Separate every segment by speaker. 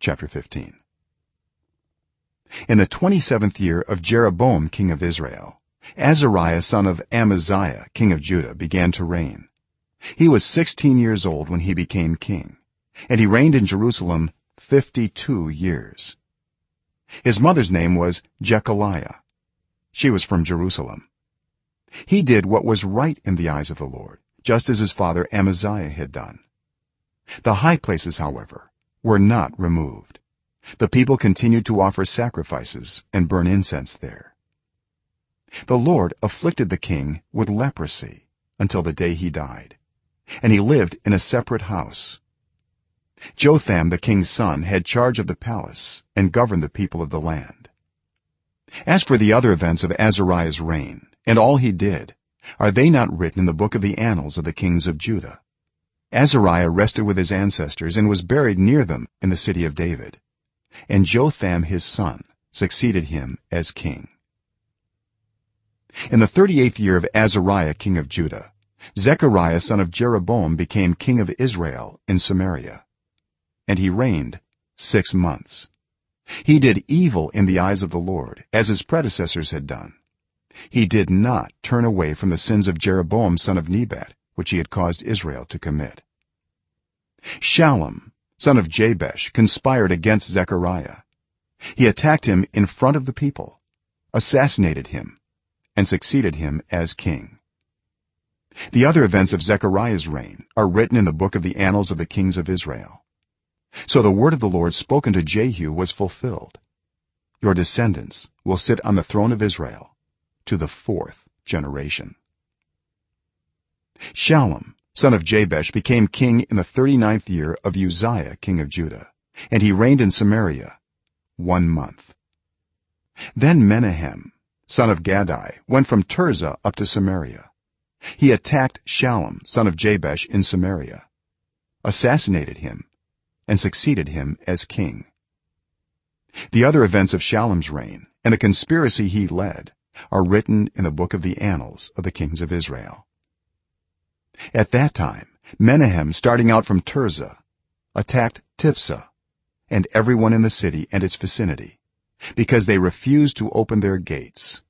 Speaker 1: chapter 15 in the 27th year of jeroboam king of israel azariah son of amaziah king of judah began to reign. He was 16 years old when he became king and he reigned in jerusalem 52 years. His mother's name was jekoliah. She was from jerusalem. He did what was right in the eyes of the lord just as his father amaziah had done. The high places however were not removed. The people continued to offer sacrifices and burn incense there. The lord afflicted the king with leprosy until the day he died and he lived in a separate house. Jotham the king's son had charge of the palace and governed the people of the land. As for the other events of azariah's reign and all he did are they not written in the book of the annals of the kings of judah azariah rested with his ancestors and was buried near them in the city of david. And jotham his son succeeded him as king. In the 38th year of azariah king of judah zechariah son of jeroboam became king of israel in samaria. And he reigned 6 months. He did evil in the eyes of the lord as his predecessors had done. He did not turn away from the sins of jeroboam son of nebat which he had caused israel to commit. Shallum son of jabesh conspired against zechariah. He attacked him in front of the people assassinated him and succeeded him as king. The other events of zechariah's reign are written in the book of the annals of the kings of israel. So the word of the lord spoken to jehu was fulfilled. Your descendants will sit on the throne of israel to the fourth generation shallum son of jabesh became king in the 39th year of uzziah king of judah and he reigned in samaria 1 month. Then menahem son of gadi went from tirzah up to samaria. He attacked shallum son of jabesh in samaria assassinated him and succeeded him as king. The other events of shallum's reign and the conspiracy he led are written in the book of the annals of the kings of israel at that time menahem starting out from tirzah attacked tiphsah and everyone in the city and its vicinity because they refused to open their gates.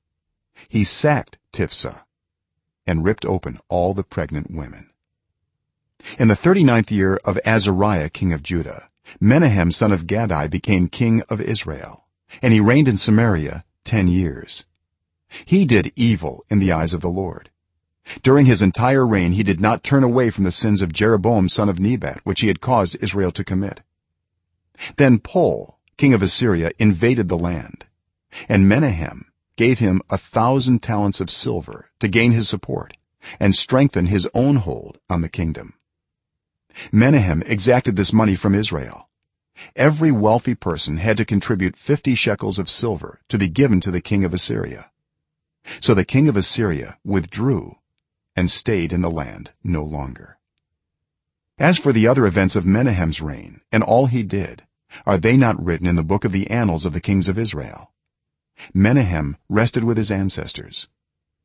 Speaker 1: He sacked tiphsah and ripped open all the pregnant women. In the 39th year of azariah king of judah menahem son of gadi became king of israel and he reigned in samaria 10 years. He did evil in the eyes of the lord during his entire reign he did not turn away from the sins of jeroboam son of nebat which he had caused israel to commit. Then pul king of assyria invaded the land and menahem gave him a 1000 talents of silver to gain his support and strengthen his own hold on the kingdom. Menahem exacted this money from israel. Every wealthy person had to contribute 50 shekels of silver to be given to the king of assyria. So the king of assyria withdrew and stayed in the land no longer. As for the other events of menahem's reign and all he did are they not written in the book of the annals of the kings of israel? Menahem rested with his ancestors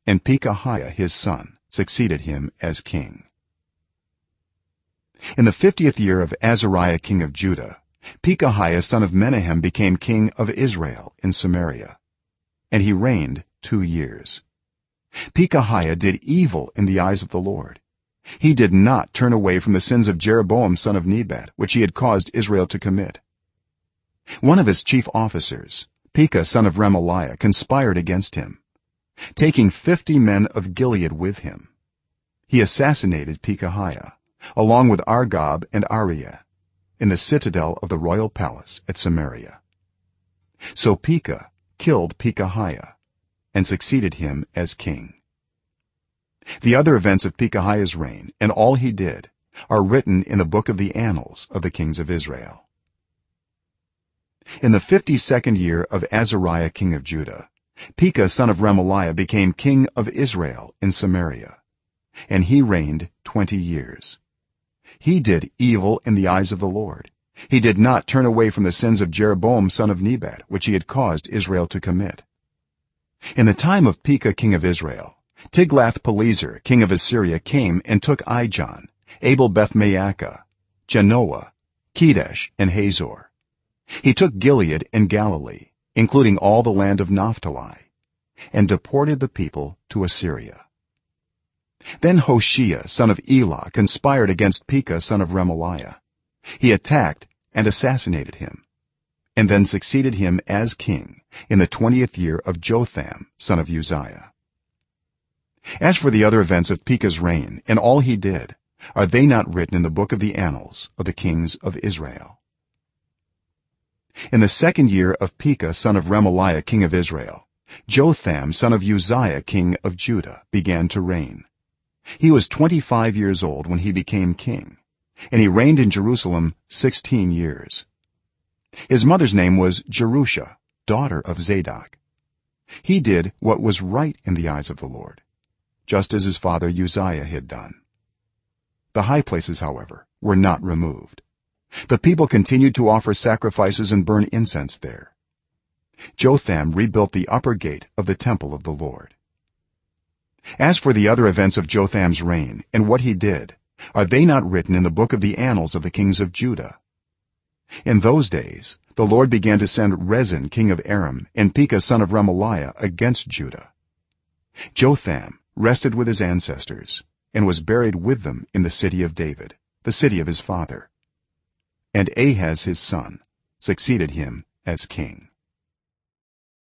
Speaker 1: and pekahiah his son succeeded him as king. In the 50th year of azariah king of judah pekahiah son of menahem became king of israel in samaria and he reigned 2 years pekahiah did evil in the eyes of the lord. He did not turn away from the sins of jeroboam son of nebat which he had caused israel to commit. One of his chief officers pekah son of remaliah conspired against him taking 50 men of gilead with him. He assassinated pekahiah along with argob and arieh in the citadel of the royal palace at samaria. So pekah killed pekahiah and succeeded him as king. The other events of pekahiah's reign and all he did are written in the book of the annals of the kings of israel. In the 52nd year of azariah king of judah pekah son of remaliah became king of israel in samaria and he reigned 20 years. He did evil in the eyes of the lord. He did not turn away from the sins of jeroboam son of nebat which he had caused israel to commit in the time of pekah king of israel tiglath-pileser king of assyria came and took ijon abel beth maakah janoah kedesh and hazor. He took gilead and galilee including all the land of naphtali and deported the people to assyria. Then hoshea son of elah conspired against pekah son of remaliah. He attacked and assassinated him and then succeeded him as king in the 20th year of jotham son of uzziah. As for the other events of pekah's reign and all he did are they not written in the book of the annals of the kings of israel? In the second year of pekah son of remaliah king of israel jotham son of uzziah king of judah began to reign. He was 25 years old when he became king and he reigned in jerusalem 16 years. His mother's name was jerusha daughter of zadok. He did what was right in the eyes of the lord just as his father uzziah had done. The high places however were not removed. The people continued to offer sacrifices and burn incense there. Jotham rebuilt the upper gate of the temple of the lord. As for the other events of jotham's reign and what he did are they not written in the book of the annals of the kings of judah in those days the lord began to send rezin king of aram and pekah son of remaliah against judah. Jotham rested with his ancestors and was buried with them in the city of david the city of his father. And ahaz his son succeeded him as king